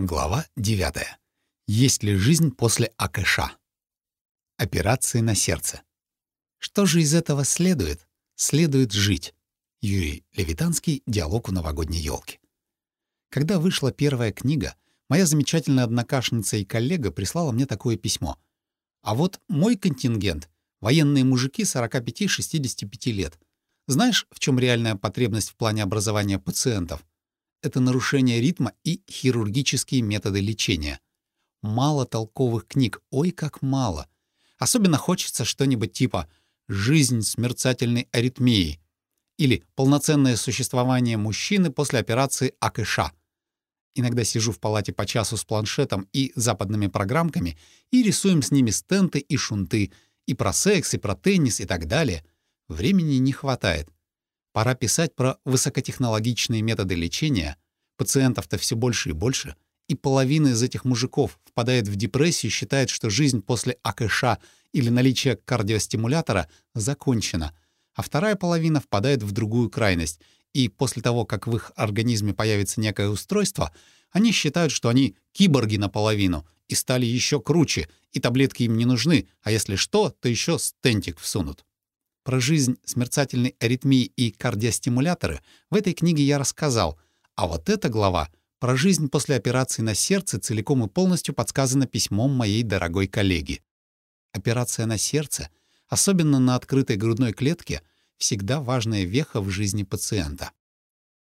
Глава 9. Есть ли жизнь после АКШ? Операции на сердце. Что же из этого следует? Следует жить. Юрий Левитанский «Диалог у новогодней елки». Когда вышла первая книга, моя замечательная однокашница и коллега прислала мне такое письмо. А вот мой контингент — военные мужики 45-65 лет. Знаешь, в чем реальная потребность в плане образования пациентов? Это нарушение ритма и хирургические методы лечения. Мало толковых книг, ой, как мало. Особенно хочется что-нибудь типа «Жизнь с мерцательной аритмией» или «Полноценное существование мужчины после операции АКШ». Иногда сижу в палате по часу с планшетом и западными программками и рисуем с ними стенты и шунты, и про секс, и про теннис, и так далее. Времени не хватает. Пора писать про высокотехнологичные методы лечения. Пациентов-то все больше и больше. И половина из этих мужиков впадает в депрессию считает, что жизнь после АКШ или наличия кардиостимулятора закончена. А вторая половина впадает в другую крайность. И после того, как в их организме появится некое устройство, они считают, что они киборги наполовину и стали еще круче, и таблетки им не нужны, а если что, то еще стентик всунут. Про жизнь с мерцательной аритмией и кардиостимуляторы в этой книге я рассказал, а вот эта глава про жизнь после операции на сердце целиком и полностью подсказана письмом моей дорогой коллеги. Операция на сердце, особенно на открытой грудной клетке, всегда важная веха в жизни пациента.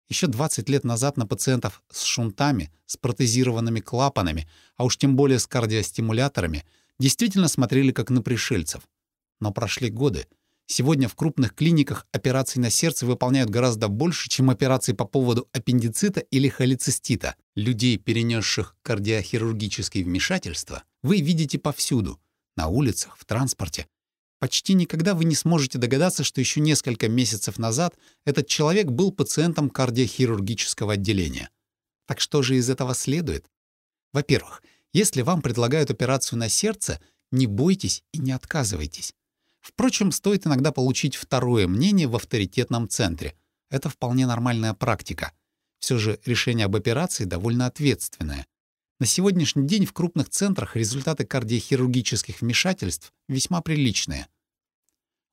Еще 20 лет назад на пациентов с шунтами, с протезированными клапанами, а уж тем более с кардиостимуляторами, действительно смотрели как на пришельцев. Но прошли годы — Сегодня в крупных клиниках операции на сердце выполняют гораздо больше, чем операции по поводу аппендицита или холецистита. Людей, перенесших кардиохирургические вмешательства, вы видите повсюду — на улицах, в транспорте. Почти никогда вы не сможете догадаться, что еще несколько месяцев назад этот человек был пациентом кардиохирургического отделения. Так что же из этого следует? Во-первых, если вам предлагают операцию на сердце, не бойтесь и не отказывайтесь. Впрочем, стоит иногда получить второе мнение в авторитетном центре. Это вполне нормальная практика. Все же решение об операции довольно ответственное. На сегодняшний день в крупных центрах результаты кардиохирургических вмешательств весьма приличные.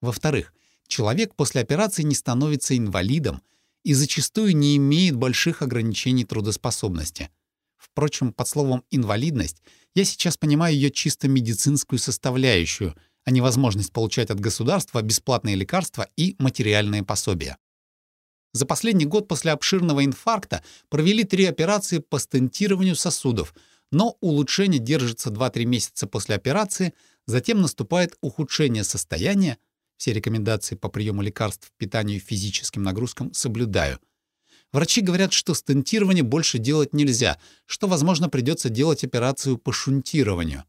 Во-вторых, человек после операции не становится инвалидом и зачастую не имеет больших ограничений трудоспособности. Впрочем, под словом «инвалидность» я сейчас понимаю ее чисто медицинскую составляющую — а не возможность получать от государства бесплатные лекарства и материальные пособия. За последний год после обширного инфаркта провели три операции по стентированию сосудов, но улучшение держится 2-3 месяца после операции, затем наступает ухудшение состояния, все рекомендации по приему лекарств, питанию и физическим нагрузкам соблюдаю. Врачи говорят, что стентирование больше делать нельзя, что, возможно, придется делать операцию по шунтированию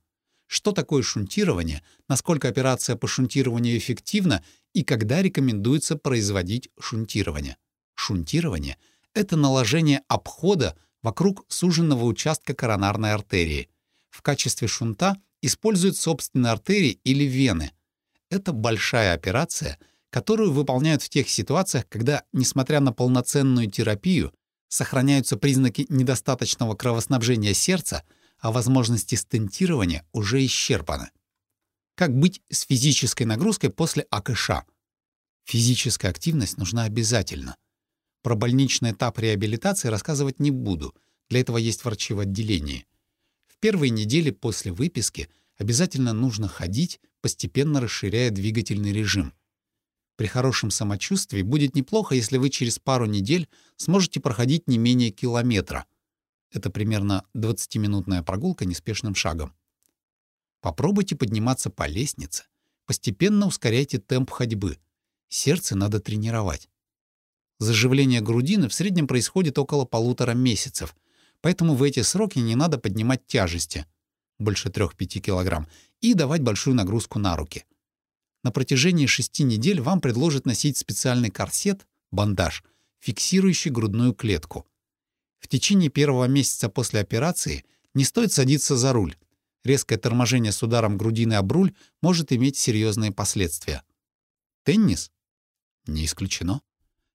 что такое шунтирование, насколько операция по шунтированию эффективна и когда рекомендуется производить шунтирование. Шунтирование — это наложение обхода вокруг суженного участка коронарной артерии. В качестве шунта используют собственные артерии или вены. Это большая операция, которую выполняют в тех ситуациях, когда, несмотря на полноценную терапию, сохраняются признаки недостаточного кровоснабжения сердца — а возможности стентирования уже исчерпаны. Как быть с физической нагрузкой после АКШ? Физическая активность нужна обязательно. Про больничный этап реабилитации рассказывать не буду, для этого есть врачи в отделении. В первые недели после выписки обязательно нужно ходить, постепенно расширяя двигательный режим. При хорошем самочувствии будет неплохо, если вы через пару недель сможете проходить не менее километра, это примерно 20-минутная прогулка неспешным шагом. Попробуйте подниматься по лестнице. Постепенно ускоряйте темп ходьбы. Сердце надо тренировать. Заживление грудины в среднем происходит около полутора месяцев, поэтому в эти сроки не надо поднимать тяжести, больше 3-5 килограмм, и давать большую нагрузку на руки. На протяжении 6 недель вам предложат носить специальный корсет, бандаж, фиксирующий грудную клетку. В течение первого месяца после операции не стоит садиться за руль. Резкое торможение с ударом грудины об руль может иметь серьезные последствия. Теннис? Не исключено.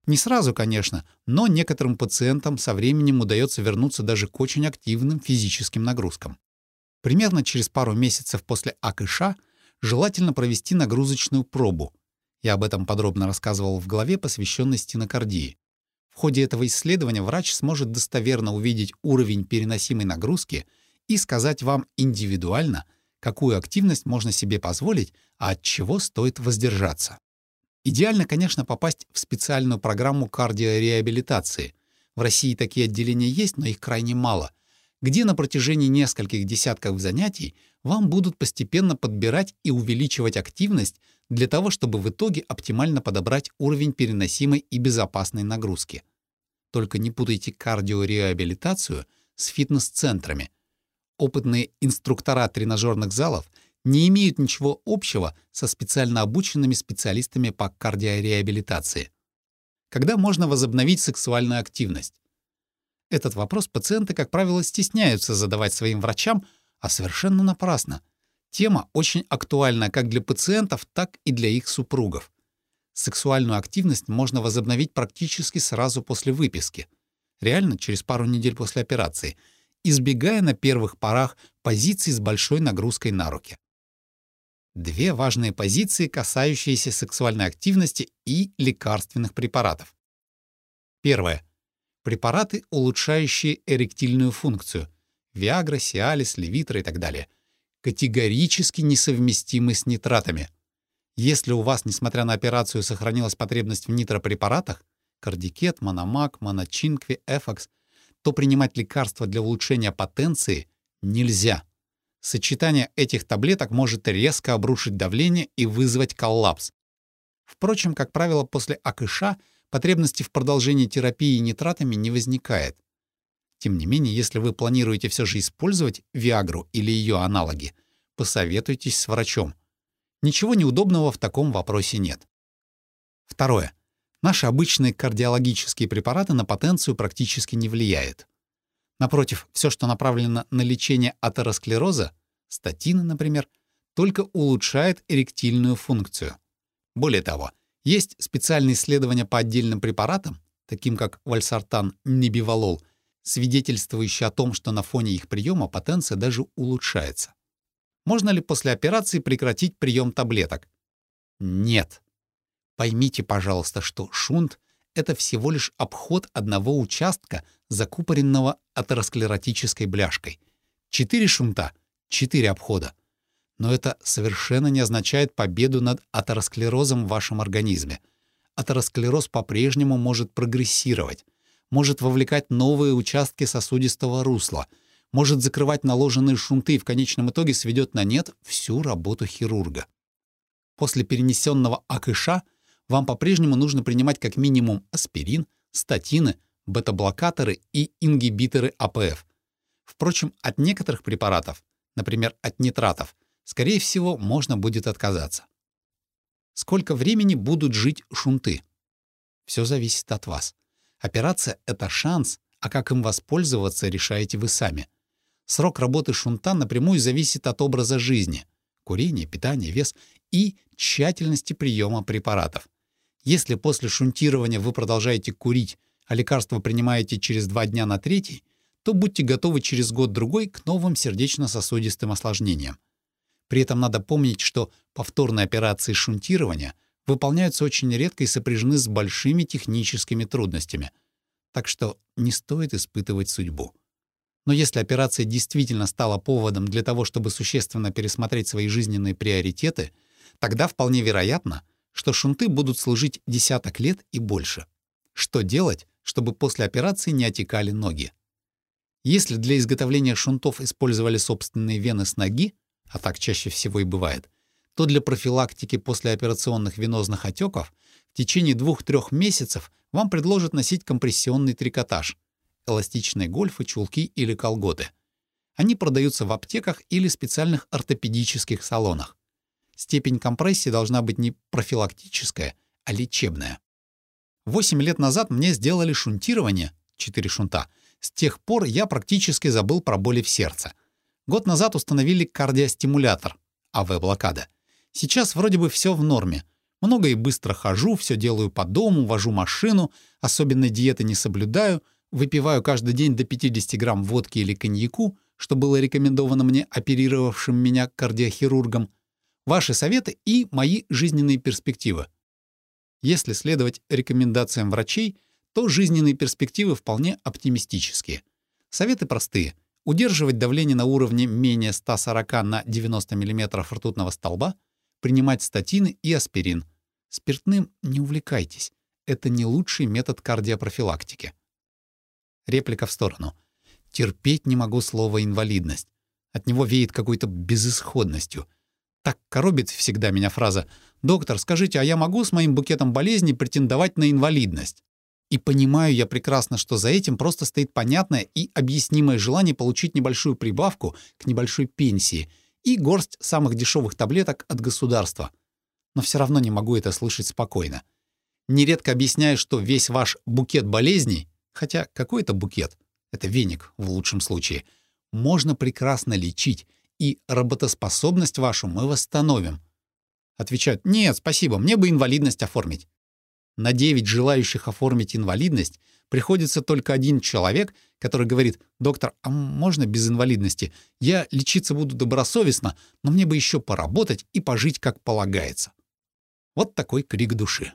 Не сразу, конечно, но некоторым пациентам со временем удается вернуться даже к очень активным физическим нагрузкам. Примерно через пару месяцев после АКШ желательно провести нагрузочную пробу. Я об этом подробно рассказывал в главе, посвященной стенокардии. В ходе этого исследования врач сможет достоверно увидеть уровень переносимой нагрузки и сказать вам индивидуально, какую активность можно себе позволить, а от чего стоит воздержаться. Идеально, конечно, попасть в специальную программу кардиореабилитации. В России такие отделения есть, но их крайне мало, где на протяжении нескольких десятков занятий вам будут постепенно подбирать и увеличивать активность для того, чтобы в итоге оптимально подобрать уровень переносимой и безопасной нагрузки. Только не путайте кардиореабилитацию с фитнес-центрами. Опытные инструктора тренажерных залов не имеют ничего общего со специально обученными специалистами по кардиореабилитации. Когда можно возобновить сексуальную активность? Этот вопрос пациенты, как правило, стесняются задавать своим врачам, а совершенно напрасно. Тема очень актуальна как для пациентов, так и для их супругов. Сексуальную активность можно возобновить практически сразу после выписки, реально через пару недель после операции, избегая на первых порах позиций с большой нагрузкой на руки. Две важные позиции, касающиеся сексуальной активности и лекарственных препаратов. Первое. Препараты, улучшающие эректильную функцию. Виагра, Сиалис, Левитра и так далее. Категорически несовместимы с нитратами. Если у вас, несмотря на операцию, сохранилась потребность в нитропрепаратах, кардикет, мономак, моночинкви, эфакс, то принимать лекарства для улучшения потенции нельзя. Сочетание этих таблеток может резко обрушить давление и вызвать коллапс. Впрочем, как правило, после АКШ потребности в продолжении терапии нитратами не возникает. Тем не менее, если вы планируете все же использовать Виагру или ее аналоги, посоветуйтесь с врачом. Ничего неудобного в таком вопросе нет. Второе. Наши обычные кардиологические препараты на потенцию практически не влияют. Напротив, все, что направлено на лечение атеросклероза, статины, например, только улучшает эректильную функцию. Более того, есть специальные исследования по отдельным препаратам, таким как вальсартан, небивалол, свидетельствующие о том, что на фоне их приема потенция даже улучшается. Можно ли после операции прекратить прием таблеток? Нет. Поймите, пожалуйста, что шунт — это всего лишь обход одного участка, закупоренного атеросклеротической бляшкой. Четыре шунта — четыре обхода. Но это совершенно не означает победу над атеросклерозом в вашем организме. Атеросклероз по-прежнему может прогрессировать, может вовлекать новые участки сосудистого русла, может закрывать наложенные шунты и в конечном итоге сведет на нет всю работу хирурга. После перенесенного АКШ вам по-прежнему нужно принимать как минимум аспирин, статины, бета-блокаторы и ингибиторы АПФ. Впрочем, от некоторых препаратов, например, от нитратов, скорее всего, можно будет отказаться. Сколько времени будут жить шунты? Все зависит от вас. Операция — это шанс, а как им воспользоваться, решаете вы сами. Срок работы шунта напрямую зависит от образа жизни — курения, питания, вес и тщательности приема препаратов. Если после шунтирования вы продолжаете курить, а лекарство принимаете через два дня на третий, то будьте готовы через год-другой к новым сердечно-сосудистым осложнениям. При этом надо помнить, что повторные операции шунтирования выполняются очень редко и сопряжены с большими техническими трудностями. Так что не стоит испытывать судьбу. Но если операция действительно стала поводом для того, чтобы существенно пересмотреть свои жизненные приоритеты, тогда вполне вероятно, что шунты будут служить десяток лет и больше. Что делать, чтобы после операции не отекали ноги? Если для изготовления шунтов использовали собственные вены с ноги, а так чаще всего и бывает, то для профилактики послеоперационных венозных отеков в течение 2-3 месяцев вам предложат носить компрессионный трикотаж, эластичные гольфы, чулки или колготы. Они продаются в аптеках или специальных ортопедических салонах. Степень компрессии должна быть не профилактическая, а лечебная. Восемь лет назад мне сделали шунтирование, 4 шунта. С тех пор я практически забыл про боли в сердце — Год назад установили кардиостимулятор, АВ-блокада. Сейчас вроде бы все в норме. Много и быстро хожу, все делаю по дому, вожу машину, особенно диеты не соблюдаю, выпиваю каждый день до 50 грамм водки или коньяку, что было рекомендовано мне оперировавшим меня кардиохирургом, ваши советы и мои жизненные перспективы. Если следовать рекомендациям врачей, то жизненные перспективы вполне оптимистические. Советы простые. Удерживать давление на уровне менее 140 на 90 мм ртутного столба, принимать статины и аспирин. Спиртным не увлекайтесь. Это не лучший метод кардиопрофилактики. Реплика в сторону. Терпеть не могу слово «инвалидность». От него веет какой-то безысходностью. Так коробит всегда меня фраза «Доктор, скажите, а я могу с моим букетом болезней претендовать на инвалидность?» И понимаю я прекрасно, что за этим просто стоит понятное и объяснимое желание получить небольшую прибавку к небольшой пенсии и горсть самых дешевых таблеток от государства. Но все равно не могу это слышать спокойно. Нередко объясняю, что весь ваш букет болезней, хотя какой это букет? Это веник в лучшем случае. Можно прекрасно лечить, и работоспособность вашу мы восстановим. Отвечают, нет, спасибо, мне бы инвалидность оформить. На 9 желающих оформить инвалидность приходится только один человек, который говорит, доктор, а можно без инвалидности? Я лечиться буду добросовестно, но мне бы еще поработать и пожить как полагается. Вот такой крик души.